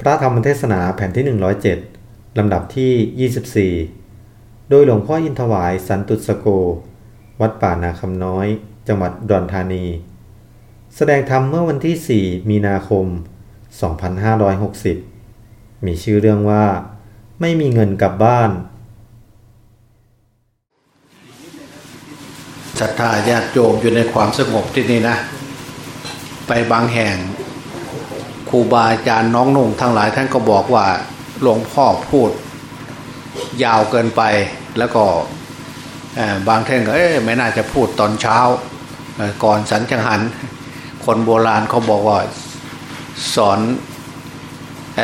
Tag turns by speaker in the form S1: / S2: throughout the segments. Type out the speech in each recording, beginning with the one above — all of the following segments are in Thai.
S1: พระธรรมเทศนาแผ่นที่ 107 ลำดับที่ 24 โดยหลวงพ่ออินทวายสันตุสโก วัดป่านาคำน้อย จังหวัดดอุดรธานี แสดงธรรมเมื่อวันที่ 4 มีนาคม 2560 มีชื่อเรื่องว่า ไม่มีเงินกลับบ้าน
S2: ศรัทธาญาติโยมอยู่ในความสงบที่นี่นะ ไปบางแห่ง ครูบาอาจารย์น้องนุ่งทั้งหลายท่านก็บอกว่าหลวงพ่อพูด ยาวเกินไปแล้วก็บางท่านก็เอ๊ะไม่น่าจะพูดตอนเช้า ก่อนสันจังหัน คนโบราณเขาบอกว่าสอนอ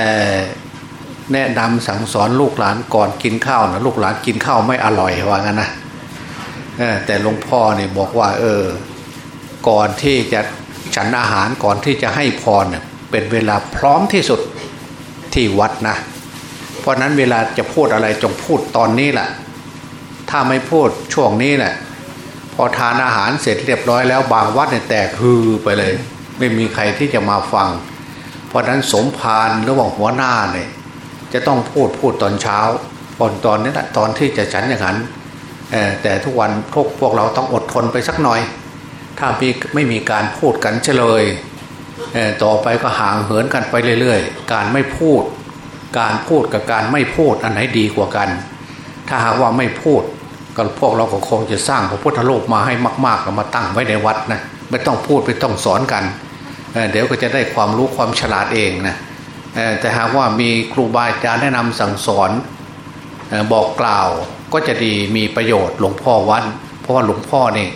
S2: แนะนำสั่งสอนลูกหลานก่อนกินข้าวนะลูกหลานกินข้าวไม่อร่อยว่างั้นนะแต่หลวงพ่อเนี่ยบอกว่า เออ ก่อนที่จะฉันอาหารก่อนที่จะให้พรเนี่ย เป็นเวลาพร้อมที่สุดที่วัดนะ เพราะนั้นเวลาจะพูดอะไรจงพูดตอนนี้แหละถ้าไม่พูดช่วงนี้แหละพอทานอาหารเสร็จเรียบร้อยแล้วบางวัดเนี่ยแตกฮือไปเลย ไม่มีใครที่จะมาฟัง เพราะนั้นสมภารระหว่างหัวหน้าเนี่ยจะต้องพูดพูดตอนเช้าตอนตอนนี้แหละตอนที่จะฉันอย่างนั้นแต่ทุกวันพวกพวกเราต้องอดทนไปสักหน่อย ถ้ามีไม่มีการพูดกันเฉลย ต่อไปก็ห่างเหินกันไปเรื่อยๆ การไม่พูด การพูดกับการไม่พูดอันไหนดีกว่ากัน ถ้าหากว่าไม่พูดก็พวกเราก็คงจะสร้างพระพุทธรูปมาให้มากๆแล้วมาตั้งไว้ในวัดนะไม่ต้องพูดไม่ต้องสอนกันเเดี๋ยวก็จะได้ความรู้ความฉลาดเองนะแต่หากว่ามีครูบาอาจารย์แนะนำสั่งสอนอบอกกล่าวก็จะดีมีประโยชน์หลวงพ่อวัดเพราะว่าหลวงพ่อนี่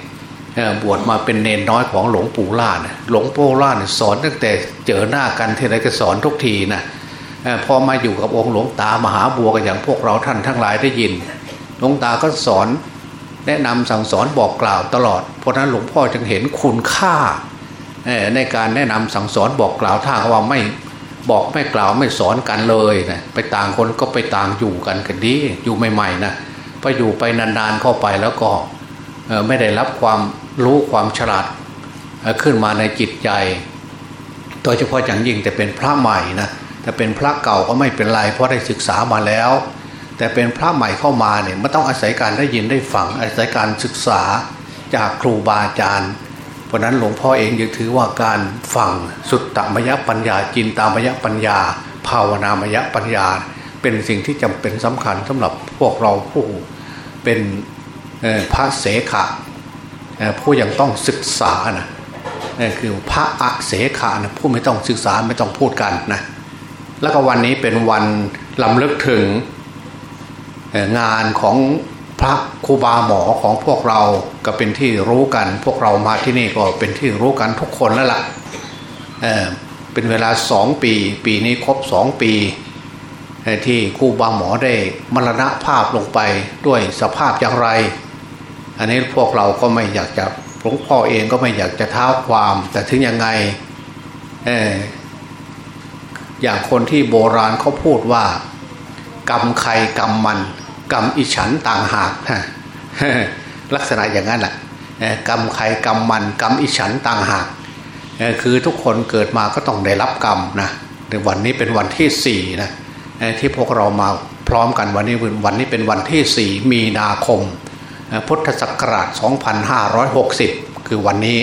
S2: บวชมาเป็นเนนน้อยของหลวงปู่ล่านะหลวงปู่ล่านสอนตั้งแต่เจอหน้ากันที่ไหนก็สอนทุกทีนะพอมาอยู่กับองค์หลวงตามหาบัวกันอย่างพวกเราท่านทั้งหลายได้ยิน หลวงตาก็สอนแนะนำสั่งสอนบอกกล่าวตลอด เพราะนั้นหลวงพ่อจึงเห็นคุณค่าในการแนะนำสั่งสอนบอกกล่าวถ้าหากว่าไม่บอกไม่กล่าวไม่สอนกันเลยนะไปต่างคนก็ไปต่างอยู่กันกันดีอยู่ใหม่ๆนะพออยู่ไปนานๆเข้าไปแล้วก็ไม่ได้รับความ รู้ความฉลาดขึ้นมาในจิตใจ โดยเฉพาะอย่างยิ่งแต่เป็นพระใหม่นะแต่เป็นพระเก่าก็ไม่เป็นไรเพราะได้ศึกษามาแล้ว แต่เป็นพระใหม่เข้ามาเนี่ยมันต้องอาศัยการได้ยินได้ฟังอาศัยการศึกษาจากครูบาอาจารย์ เพราะนั้นหลวงพ่อเองยังถือว่าการฟังสุตตมยปัญญาจินตามยปัญญา ภาวนามยปัญญา เป็นสิ่งที่จำเป็นสำคัญสำหรับพวกเราผู้เป็นพระเสขะ ผู้ยังต้องศึกษานะนั่นคือพระอะเสขะนะผู้ไม่ต้องศึกษาไม่ต้องพูดกันนะแล้วก็วันนี้เป็นวันลำลึกถึงงานของพระครูบาหมอของพวกเราก็เป็นที่รู้กัน พวกเรามาที่นี่ก็เป็นที่รู้กันทุกคนแล้วล่ะเเป็นเวลาสองปี ปีนี้ครบสองปี ที่ครูบาหมอได้มรณภาพลงไปด้วยสภาพอย่างไร อันนี้พวกเราก็ไม่อยากจะหลวงพ่อเองก็ไม่อยากจะเท้าความ แต่ถึงยังไงเอออย่างคนที่โบราณเขาพูดว่า กรรมใครกรรมมัน กรรมอิฉันต่างหากฮะลักษณะอย่างนั้นแหละกรรมใครกรรมมันกรรมอิฉันต่างหากคือทุกคนเกิดมาก็ต้องได้รับกรรมนะในวันนี้เป็นวันที่สี่นะที่พวกเรามาพร้อมกันวันนี้วันนี้เป็นวันที่สี่มีนาคม พุทธศักราช 2560 คือวันนี้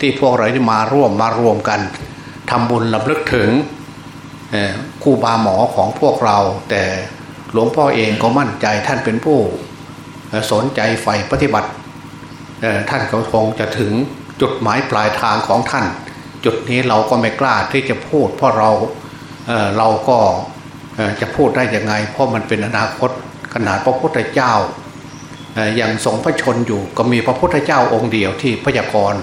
S2: ที่พวกเราได้มาร่วมมารวมกันทำบุญลำลึกถึงเอ่อครูบาหมอของพวกเรา แต่หลวงพ่อเองก็มั่นใจท่านเป็นผู้สนใจใฝ่ปฏิบัติท่านก็คงจะถึงจุดหมายปลายทางของท่าน จุดนี้เราก็ไม่กล้าที่จะพูด เพราะเราเราก็จะพูดได้ยังไง เพราะมันเป็นอนาคตขนาดพระพุทธเจ้า ยังทรงพระชนอยู่ก็มีพระพุทธเจ้าองค์เดียวที่พยากรณ์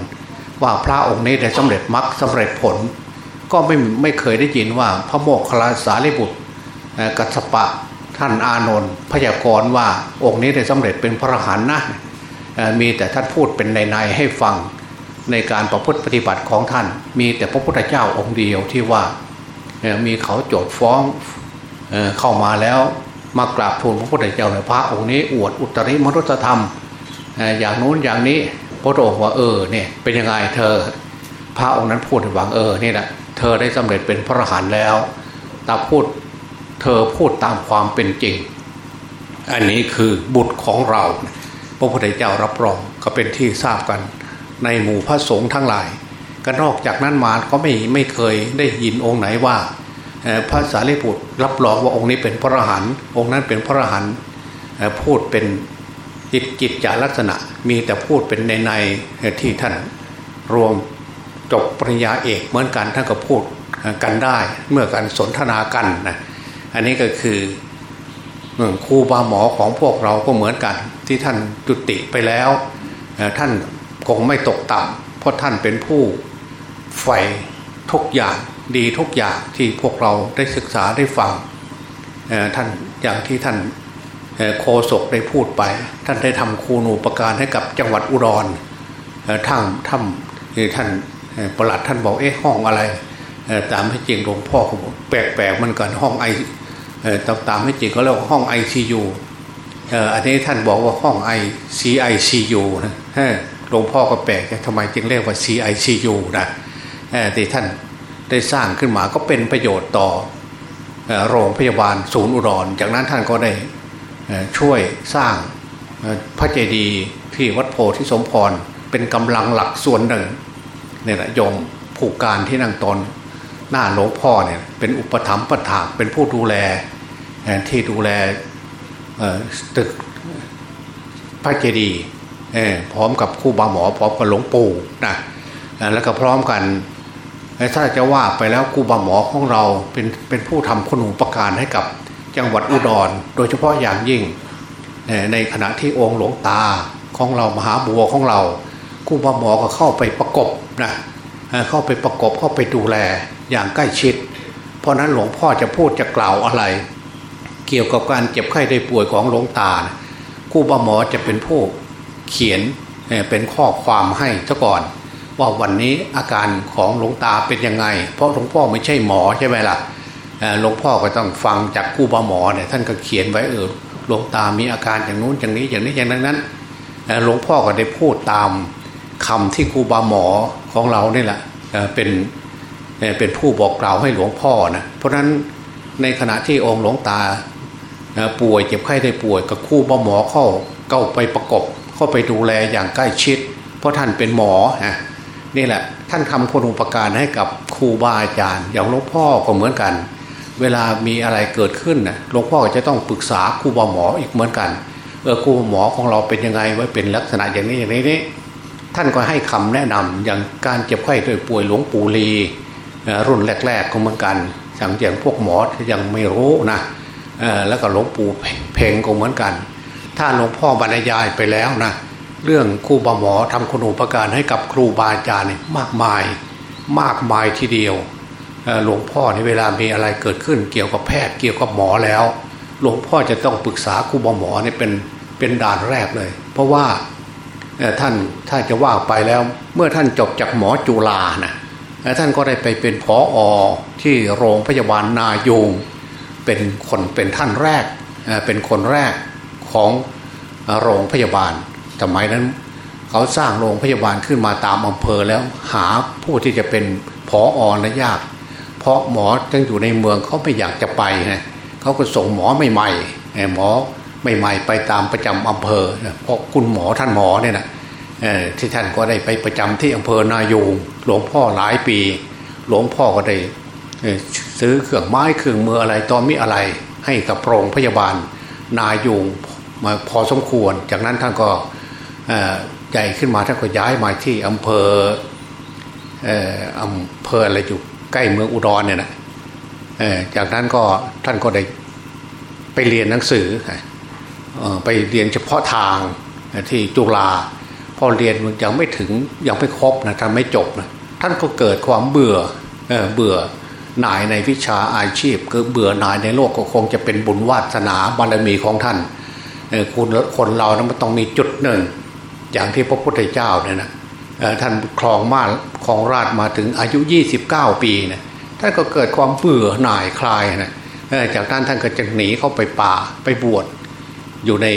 S2: ว่าพระองค์นี้ได้สำเร็จมรรคสำเร็จผล ก็ไม่ไม่เคยได้ยินว่าพระโมคคัลลาสารีบุตรกัสปะท่านอานนท์พยากรณ์ว่าองค์นี้ได้สำเร็จเป็นพระอรหันต์นะมีแต่ท่านพูดเป็นในๆให้ฟังในการประพฤติปฏิบัติของท่าน มีแต่พระพุทธเจ้าองค์เดียวที่ว่ามีเขาโจทย์ฟ้องเข้ามาแล้ว มากราบทูลพระพุทธเจ้าในพระองค์นี้อวดอุตริมนุสธรรม อย่างนู้นอย่างนี้พระองค์ว่าเออเนี่ยเป็นยังไงเธอ พระองค์นั้นพูดห้ฟังเออนี่แหละเธอได้สำเร็จเป็นพระอรหันต์แล้วตาพูดเธอพูดตามความเป็นจริง อันนี้คือบุตรของเรา พระพุทธเจ้ารับรองก็เป็นที่ทราบกันในหมู่พระสงฆ์ทั้งหลาย ก็นอกจากนั้นมาก็ไม่ไม่เคยได้ยินองค์ไหนว่า พระสารีบุตรรับรองว่าองค์นี้เป็นพระอรหันต์องค์นั้นเป็นพระอรหันต์พูดเป็นจิตจิตจาลักษณะมีแต่พูดเป็นในในที่ท่านรวมจบปริญญาเอกเหมือนกันท่านก็พูดกันได้เมื่อการสนทนากันนะอันนี้ก็คือครูบาหมอของพวกเราก็เหมือนกัน ที่ท่านจุติไปแล้วท่านคงไม่ตกต่ำเพราะท่านเป็นผู้ใฝ่ทุกอย่าง ดีทุกอย่างที่พวกเราได้ศึกษาได้ฟังท่านอย่างที่ท่านโคศกได้พูดไป ท่านได้ทำคูนูปการให้กับจังหวัดอุดรทางถ้ำท่านประหลัดท่านบอกเอ๊ะห้องอะไรตามให้จริงหลวงพ่อแปลกๆมันกันห้องไอตามตามให้จริงเขาเรียกว่าห้องไอซียูอันนี้ท่านบอกว่าห้องไอซีไอซียูนะหลวงพ่อก็แปลกทำไมจึงเรียกว่า CICU นะที่ท่าน ได้สร้างขึ้นมาก็เป็นประโยชน์ต่อโรงพยาบาลศูนย์อุดร จากนั้นท่านก็ได้ช่วยสร้างพระเจดีย์ที่วัดโพธิสมพรเป็นกำลังหลักส่วนหนึ่งเนี่ยแหละยมผูกการที่นั่งตนหน้าหลวงพ่อเนี่ยเป็นอุปถัมภ์ประถากเป็นผู้ดูแลที่ดูแลตึกพระเจดีย์พร้อมกับคู่บาหมอพร้อมกับหลวงปู่นะแล้วก็พร้อมกัน ถ้าจะว่าไปแล้วคู่บาหมอของเราเป็นเป็นผู้ทำคุณูปการให้กับจังหวัดอุดร โดยเฉพาะอย่างยิ่ง ในขณะที่องค์หลวงตาของเรามหาบัวของเราคู่บาหมอก็เข้าไปประกบนะเข้าไปประกบเข้าไปดูแลอย่างใกล้ชิด เพราะนั้นหลวงพ่อจะพูดจะกล่าวอะไร เกี่ยวกับการเจ็บไข้ได้ป่วยของหลวงตาคู่บาหมอจะเป็นผู้เขียนเป็นข้อความให้ซะก่อน ว่าวันนี้อาการของหลวงตาเป็นยังไง เพราะหลวงพ่อไม่ใช่หมอใช่ไหมล่ะหลวงพ่อก็ต้องฟังจากคู่บาหมอเนี่ยท่านก็เขียนไว้เออหลวงตามีอาการอย่างนู้นอย่างนี้อย่างนี้อย่างนั้นนั้นหลวงพ่อก็ได้พูดตามคำที่ครูบาหมอของเราเนี่แหละเป็นเป็นผู้บอกกล่าวให้หลวงพ่อนะเพราะฉะนั้นในขณะที่องค์หลวงตาป่วยเจ็บไข้ได้ป่วยกับคู่บาหมอเข้าเก้าไปประกบเข้าไปดูแลอย่างใกล้ชิด เพราะท่านเป็นหมอนะ นี่แหละ ท่านทำคุณอุปการให้กับครูบาอาจารย์ อย่างหลวงพ่อก็เหมือนกัน เวลามีอะไรเกิดขึ้นนะหลวงพ่อจะต้องปรึกษาครูบาหมออีกเหมือนกันเออครูหมอของเราเป็นยังไงไว้เป็นลักษณะอย่างนี้อย่างนี้นี่ท่านก็ให้คำแนะนำอย่างการเจ็บไข้โดยป่วยหลวงปู่ลีรุ่นแรกๆก็เหมือนกันอย่างอย่างพวกหมอยังไม่รู้นะแล้วก็หลวงปู่เพ่งก็เหมือนกัน ถ้าหลวงพ่อบรรยายไปแล้วนะ เรื่องครูบาหมอทำคุณูปการให้กับครูบาอาจารย์มากมายมากมายทีเดียวหลวงพ่อในเวลามีอะไรเกิดขึ้นเกี่ยวกับแพทย์เกี่ยวกับหมอแล้ว หลวงพ่อจะต้องปรึกษาครูบาหมอเนี่ยเป็นเป็นด่านแรกเลย เพราะว่าท่านถ้าจะว่าไปแล้วเมื่อท่านจบจากหมอจุฬานะท่านก็ได้ไปเป็นผออที่โรงพยาบาลนายูงเป็นคนเป็นท่านแรกเป็นคนแรกของโรงพยาบาล สมัยนั้น เขาสร้างโรงพยาบาลขึ้นมาตามอำเภอแล้วหาผู้ที่จะเป็นผออนะยาก เพราะหมอจังอยู่ในเมืองเขาไม่อยากจะไปนะเขาก็ส่งหมอใหม่ๆหมอใหม่ๆไปตามประจำอำเภอเพราะคุณหมอท่านหมอเนี่ยนะที่ท่านก็ได้ไปประจำที่อำเภอนายูงหลวงพ่อหลายปี หลวงพ่อก็ได้ซื้อเครื่องไม้เครื่องมืออะไรตอนมีอะไร ให้กับโรงพยาบาลนายูงมาพอสมควร จากนั้นท่านก็ ใหญ่ขึ้นมาท่านก็ย้ายมาที่อำเภออำเภออะไรอยู่ใกล้เมืองอุดรเนี่ยนะจากนั้นก็ท่านก็ได้ไปเรียนหนังสือไปเรียนเฉพาะทางที่จุฬาพอเรียนยังไม่ถึงยังไม่ครบนะท่านไม่จบนะท่านก็เกิดความเบื่อเเบื่อหน่ายในวิชาอาชีพก็เบื่อหน่ายในโลกก็คงจะเป็นบุญวาสนาบารมีของท่านคุณคนเรานะมันต้องมีจุดหนึ่ง อย่างที่พระพุทธเจ้าเนี่ยนะท่านคลองมาคลองราชมาถึงอายุ 29 ปีเนะท่านก็เกิดความเบื่อหน่ายคลายนะจากนั้นท่านก็จะหนีเข้าไปป่าไปบวชอยู่ใน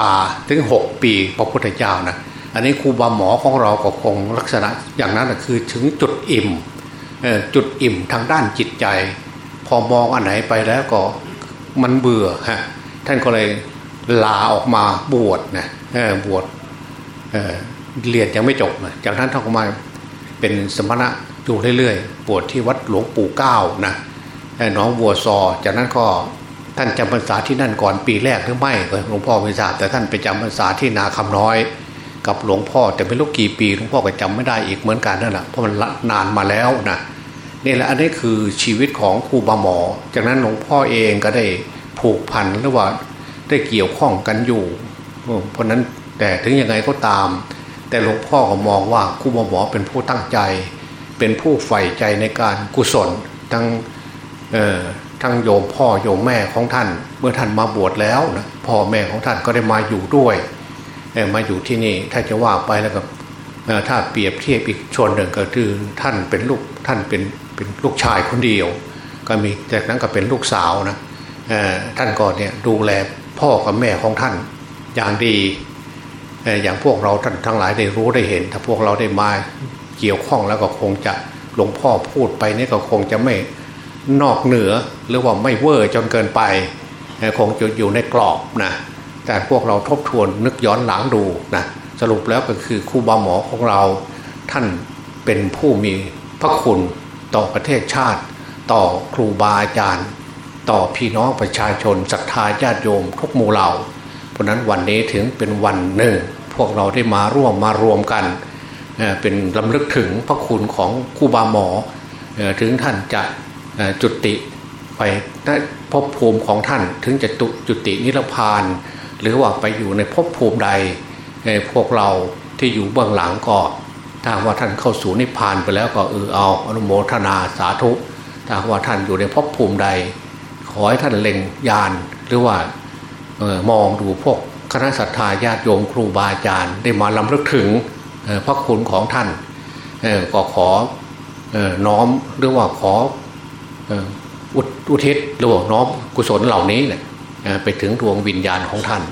S2: ป่าถึงหกปีพระพุทธเจ้านะอันนี้ครูบาหมอของเราก็คงลักษณะอย่างนั้นคือถึงจุดอิ่มจุดอิ่มทางด้านจิตใจ พอมองอันไหนไปแล้วก็มันเบื่อฮะท่านก็เลยลาออกมาบวชนะบวช เรียนยังไม่จบ จากนั้นท่านก็มาเป็นสมณะอยู่เรื่อยๆบวชที่วัดหลวงปู่เก้านะน้องวัวซอ จากนั้นก็ท่านจำพรรษาที่นั่นก่อนปีแรกหรือไม่หลวงพ่อไม่ทราบแต่ท่านไปจำพรรษาที่นาคำน้อย กับหลวงพ่อแต่ไม่รู้กี่ปีหลวงพ่อก็จำไม่ได้อีกเหมือนกันนั่นแหละเพราะมันนานมาแล้วนะนี่แหละอันนี้คือชีวิตของครูบาหมอ จากนั้นหลวงพ่อเองก็ได้ผูกพันหรือว่าได้เกี่ยวข้องกันอยู่เพราะนั้น แต่ถึงยังไงก็ตาม แต่หลวงพ่อก็มองว่าครูหมอเป็นผู้ตั้งใจ เป็นผู้ใฝ่ใจในการกุศลทั้งทั้งโยมพ่อโยมแม่ของท่าน เมื่อท่านมาบวชแล้วนะพ่อแม่ของท่านก็ได้มาอยู่ด้วยมาอยู่ที่นี่ถ้าจะว่าไปแล้วก็ถ้าเปรียบเทียบอีกชนหนึ่งก็คือท่านเป็นลูกท่านเป็นเป็นลูกชายคนเดียว ก็มีจากนั้นก็เป็นลูกสาวนะท่านก็เนี่ยดูแลพ่อกับแม่ของท่านอย่างดี อย่างพวกเราท่านทั้งหลายได้รู้ได้เห็น ถ้าพวกเราได้มาเกี่ยวข้องแล้วก็คงจะหลวงพ่อพูดไปนี่ก็คงจะไม่นอกเหนือหรือว่าไม่เวอร์จนเกินไปคงจะอยู่ในกรอบนะแต่พวกเราทบทวนนึกย้อนหลังดูนะสรุปแล้วก็คือครูบาหมอของเรา ท่านเป็นผู้มีพระคุณต่อประเทศชาติ ต่อครูบาอาจารย์ ต่อพี่น้องประชาชนศรัทธาญาติโยมทุกหมู่เหล่า เพราะนั้นวันนี้ถึงเป็นวันหนึ่ง พวกเราได้มาร่วมมารวมกันเป็นลำลึกถึงพระคุณของครูบาหมอถึงท่านจะจุติไปภพภูมิของท่านถึงจะจุตินิพพาน หรือว่าไปอยู่ในภพภูมิใด พวกเราที่อยู่เบื้องหลังก็ถ้าว่าท่านเข้าสู่นิพพานไปแล้วก็เออเอาอนุโมทนาสาธุถ้าว่าท่านอยู่ในภพภูมิใด ขอให้ท่านเล็งยานหรือว่า มองดูพวกคณะสัตยาญาติโยมครูบาอาจารย์ ได้มาลำลึกถึงพระคุณของท่านก็ขอน้อมหรือว่าขออุทิศหรือว่าน้อมกุศลเหล่านี้เนี่ยไปถึงดวงวิญญาณของท่าน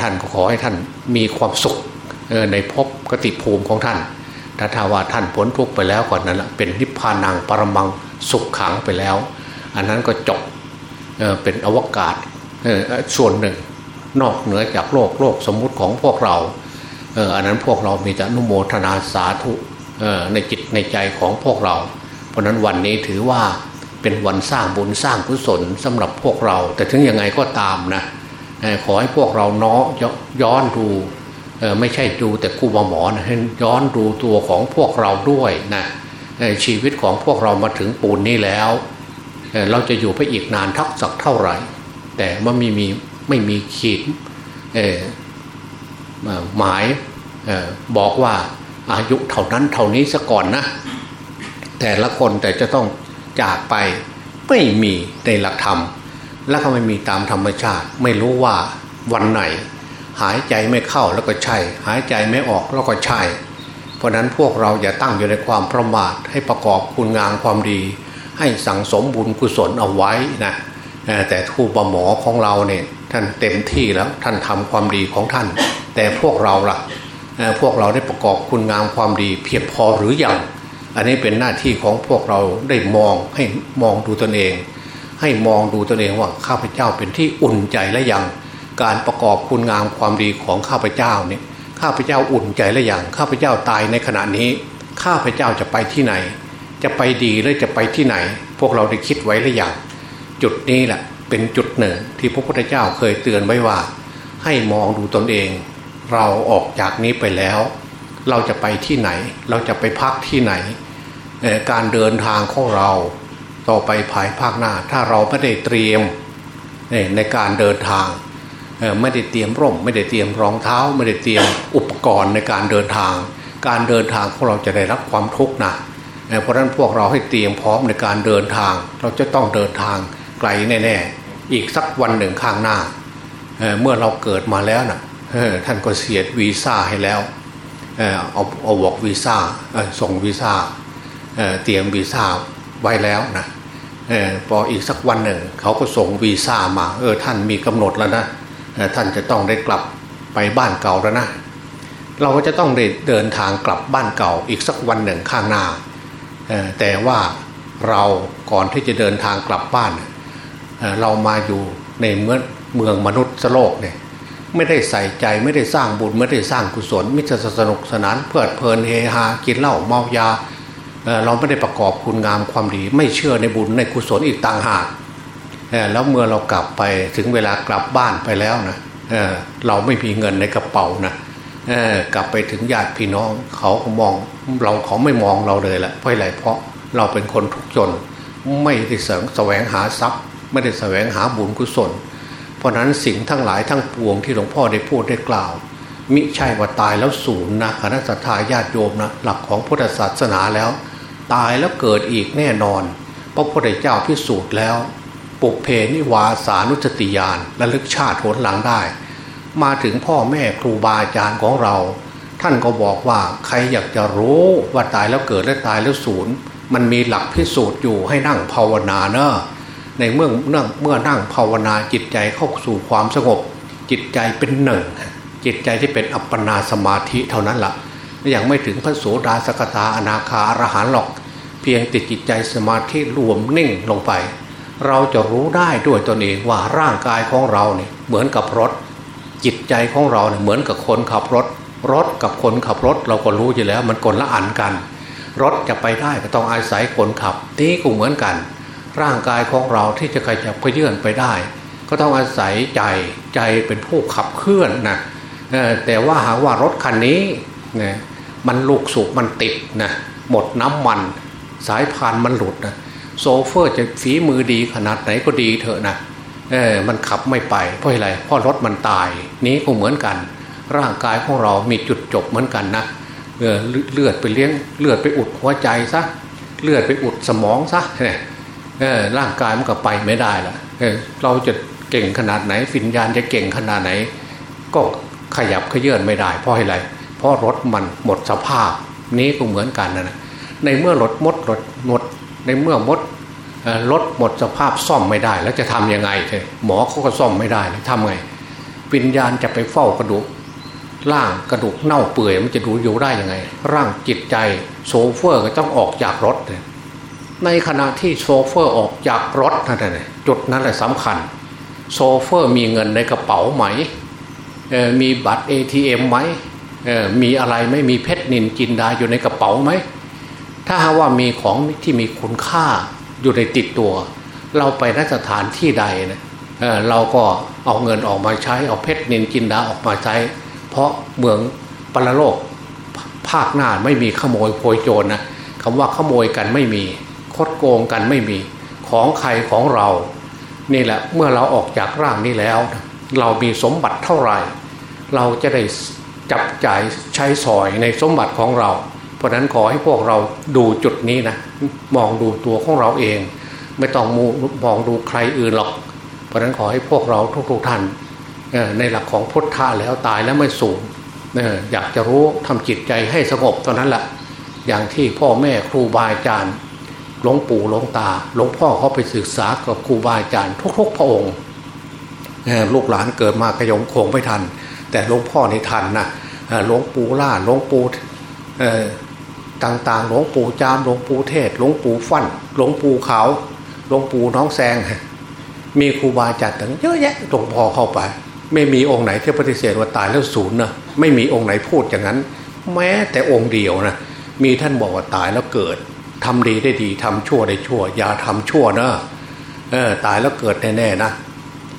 S2: ท่านก็ขอให้ท่านมีความสุขในภพกติภูมิของท่านถ้าทาว่าท่านพ้นทุกไปแล้วก่อนนั้นเป็นนิพพานังปรมังสุขขังไปแล้ว อันนั้นก็จบเป็นอวกาศ ส่วนหนึ่ง นอกเหนือจากโลกโลกสมมุติของพวกเราอันนั้นพวกเรามีแต่นุโมทนาสาธุในจิตในใจของพวกเรา เพราะนั้นวันนี้ถือว่าเป็นวันสร้างบุญสร้างกุศลสำหรับพวกเรา แต่ถึงยังไงก็ตามนะขอให้พวกเราเนาะย้อนดูไม่ใช่ดูแต่ครูบาหมอนะให้ย้อนดูตัวของพวกเราด้วยนะชีวิตของพวกเรามาถึงปูนนี้แล้ว เราจะอยู่ไปอีกนานทักสักเท่าไหร่ แต่ว่าไม่มีไม่มีขีดหมายบอกว่าอายุเท่านั้นเท่านี้ซะก่อนนะ แต่ละคนแต่จะต้องจากไปไม่มีในหลักธรรม และก็ไม่มีตามธรรมชาติ ไม่รู้ว่าวันไหน หายใจไม่เข้าแล้วก็ใช่ หายใจไม่ออกแล้วก็ใช่ เพราะนั้นพวกเราอย่าตั้งอยู่ในความประมาทให้ประกอบคุณงามความดี ให้สั่งสมบุญกุศลเอาไว้นะ แต่ทูบหมอของเราเนี่ยท่านเต็มที่แล้วท่านทำความดีของท่าน แต่พวกเราล่ะพวกเราได้ประกอบคุณงามความดีเพียบพอหรือยังอันนี้เป็นหน้าที่ของพวกเราได้มองให้มองดูตนเอง ให้มองดูตนเองว่าข้าพเจ้าเป็นที่อุ่นใจและยัง การประกอบคุณงามความดีของข้าพเจ้าเนี่ยข้าพเจ้าอุ่นใจและยังข้าพเจ้าตายในขณะนี้ ข้าพเจ้าจะไปที่ไหน จะไปดีหรือจะไปที่ไหน พวกเราได้คิดไว้หรือยัง จุดนี้แหละเป็นจุดหนึ่งที่พระพุทธเจ้าเคยเตือนไว้ว่า ให้มองดูตนเอง เราออกจากนี้ไปแล้ว เราจะไปที่ไหน เราจะไปพักที่ไหน การเดินทางของเรา ต่อไปภายภาคหน้า ถ้าเราไม่ได้เตรียมในการเดินทางไม่ได้เตรียมร่ม ไม่ได้เตรียมรองเท้า ไม่ได้เตรียมอุปกรณ์ในการเดินทาง การเดินทางของเราจะได้รับความทุกข์นะเพราะฉะนั้นพวกเราให้เตรียมพร้อมในการเดินทาง เราจะต้องเดินทาง ไกลแน่ๆอีกสักวันหนึ่งข้างหน้าเมื่อเราเกิดมาแล้วนะท่านก็เสียดวีซ่าให้แล้วเอาเอาบอกวีซ่าส่งวีซ่าเตรียมวีซ่าไว้แล้วนะพออีกสักวันหนึ่งเขาก็ส่งวีซ่ามาเออท่านมีกำหนดแล้วนะท่านจะต้องได้กลับไปบ้านเก่าแล้วนะเราก็จะต้องเดินทางกลับบ้านเก่าอีกสักวันหนึ่งข้างหน้าแต่ว่าเราก่อนที่จะเดินทางกลับบ้าน เรามาอยู่ในเมืองเมืองมนุษย์โลกเนี่ยไม่ได้ใส่ใจไม่ได้สร้างบุญไม่ได้สร้างกุศลมิจฉาสนุกสนานเพลิดเพลินเฮฮากินเหล้าเมายาเราไม่ได้ประกอบคุณงามความดี ไม่เชื่อในบุญในกุศลอีกต่างหากแล้วเมื่อเรากลับไปถึงเวลากลับบ้านไปแล้วนะเเราไม่มีเงินในกระเป๋านะกลับไปถึงญาติพี่น้องเขาก็มองเราเขาไม่มองเราเลยละเพราะอะไรเพราะเราเป็นคนทุกจนไม่ได้เสริมแสวงหาทรัพย์ ไม่ได้แสวงหาบุญกุศล เพราะนั้นสิ่งทั้งหลายทั้งปวงที่หลวงพ่อได้พูดได้กล่าว มิใช่ว่าตายแล้วศูนย์นะคณะสัตยาญาติโยมนะหลักของพุทธศาสนาแล้ว ตายแล้วเกิดอีกแน่นอนพระพุทธเจ้าพิสูจน์แล้ว ปุเพนิวาสานุสติยานและลึกชาติโหนหลังได้ มาถึงพ่อแม่ครูบาอาจารย์ของเรา ท่านก็บอกว่าใครอยากจะรู้ว่าตายแล้วเกิดและตายแล้วศูนย์มันมีหลักพิสูจน์อยู่ให้นั่งภาวนาเนอะ ในเมื่อเมื่อเมื่อนั่งภาวนาจิตใจเข้าสู่ความสงบ จิตใจเป็นหนึ่ง จิตใจที่เป็นอัปปนาสมาธิเท่านั้นละ่ะยังไม่ถึงพระโสดาสกตาอนาคาอรหันหรอก เพียงติดจิตใจสมาธิรวมนิ่งลงไป เราจะรู้ได้ด้วยตนเองว่าร่างกายของเราเนี่ยเหมือนกับรถ จิตใจของเราเนี่ยเหมือนกับคนขับรถ รถกับคนขับรถเราก็รู้อยู่แล้วมันคนละอันกัน รถจะไปได้ก็ต้องอาศัยคนขับนี่ก็เหมือนกัน ร่างกายของเราที่จะใครจะเยื่นไปได้ ก็ต้องอาศัยใจใจเป็นผู้ขับเคลื่อนนะแต่ว่าหากว่ารถคันนี้นะมันลูกสูบมันติดนะหมดน้ำมันสายพานมันหลุดนะโซเฟอร์จะฝีมือดีขนาดไหนก็ดีเถอะนะเออมันขับไม่ไปเพราะอะไรเพราะรถมันตาย นี้ก็เหมือนกัน ร่างกายของเรามีจุดจบเหมือนกันนะเลือดไปเลี้ยงเลือดไปอุดหัวใจซะเลือดไปอุดสมองซะเนี่ย ร่างกายมันก็ไปไม่ได้ละเเราจะเก่งขนาดไหนฟิญญาณจะเก่งขนาดไหน ก็ขยับขยื่นไม่ได้ เพราะอะไร เพราะรถมันหมดสภาพ นี้ก็เหมือนกันนะในเมื่อรถมดรถหมด ในเมื่อมดรถหมดสภาพซ่อมไม่ได้ แล้วจะทํำยังไงหมอเขาก็ซ่อมไม่ได้ทำไงวิญญาณจะไปเฝ้ากระดูกร่างกระดูกเน่าเปื่อยมันจะดูอยู่ได้ยังไง ร่างจิตใจโซเฟอร์ก็ต้องออกจากรถ ในขณะที่โซเฟอร์ออกจากรถนั่นแหละจุดนั้นแหละสำคัญ โซเฟอร์มีเงินในกระเป๋าไหมมีบัตร ATM ไหมมีอะไรไม่มีเพชรนินจินดาอยู่ในกระเป๋าไหม ถ้าหาว่ามีของที่มีคุณค่าอยู่ในติดตัว เราไปในสถานที่ใดเนี่ยเราก็เอาเงินออกมาใช้ เอาเพชรนินจินดาออกมาใช้ เพราะเมืองปรโลกภาคหน้าไม่มีขโมยโพยโจรนะคำว่าขโมยกันไม่มี คดโกงกันไม่มีของใครของเรา นี่แหละเมื่อเราออกจากร่างนี้แล้ว เรามีสมบัติเท่าไหร่ เราจะได้จับจ่ายใช้สอยในสมบัติของเรา เพราะนั้นขอให้พวกเราดูจุดนี้นะมองดูตัวของเราเอง ไม่ต้องมูมองดูใครอื่นหรอก เพราะนั้นขอให้พวกเราทุกๆท่านในหลักของพุทธะแล้วตายแล้วไม่สูญอยากจะรู้ทำจิตใจให้สงบตอนนั้นแหละอย่างที่พ่อแม่ครูบาอาจารย์ หลวงปู่หลวงตา หลวงพ่อเขาไปศึกษากับครูบาอาจารย์ทุกๆพระองค์ลูกหลานเกิดมากระยงคงไม่ทัน แต่หลวงพ่อในทันนะหลวงปู่ล่าหลวงปู่ต่างๆ หลวงปู่จามหลวงปู่เทศ หลวงปู่ฟั่นหลวงปู่ขาวหลวงปู่น้องแซง มีครูบาอาจารย์ถึงเยอะแยะหลวงพ่อเข้าไป ไม่มีองค์ไหนที่ปฏิเสธว่าตายแล้วศูนย์นะไม่มีองค์ไหนพูดอย่างนั้น แม้แต่องค์เดียวนะมีท่านบอกว่าตายแล้วเกิด ทำดีได้ดีทำชั่วได้ชั่ว อย่าทำชั่วนะเออตายแล้วเกิดแน่ๆนะ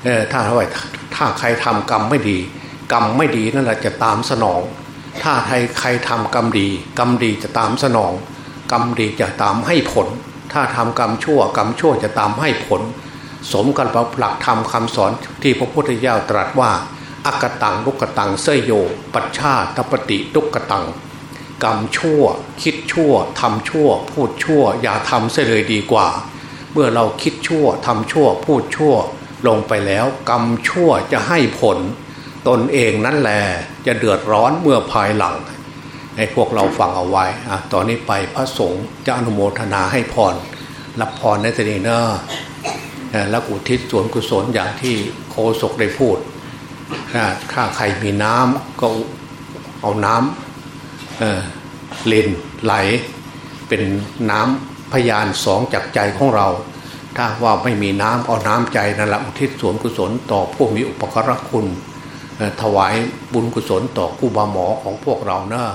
S2: เออถ้าเท่าไหร่ถ้าใครทำกรรมไม่ดี กรรมไม่ดีนั่นแหละจะตามสนอง ถ้าใครใครทำกรรมดี กรรมดีจะตามสนอง กรรมดีจะตามให้ผล ถ้าทำกรรมชั่ว กรรมชั่วจะตามให้ผล สมกันกับหลักธรรมคาสอนที่พระพุทธเจ้าตรัสว่า อักตังลุกตังเสยโย ปัชชาตปฏิลุกตัง กรรมชั่ว คิดชั่วทำชั่ว พูดชั่ว อย่าทำเสียเลยดีกว่า เมื่อเราคิดชั่วทำชั่ว พูดชั่ว ลงไปแล้วกรรมชั่วจะให้ผล ตนเองนั่นแหละจะเดือดร้อนเมื่อภายหลังให้พวกเราฟังเอาไว้อะตอนนี้ไปพระสงฆ์จะอนุโมทนาให้พร รับพรในตนีเนอแล้วอุทิศส่วนกุศลอย่างที่โคศกได้พูดถ้าใครมีน้ำก็เอาน้ำ ลนไหล เป็นน้ำพยานสองจากใจของเรา ถ้าว่าไม่มีน้ำเอาน้ำใจนั่นแหละอุทิศส่วนกุศลต่อผู้มีอุปการะคุณ ถวายบุญกุศลต่อคู่บาหมอของพวกเราเนอะ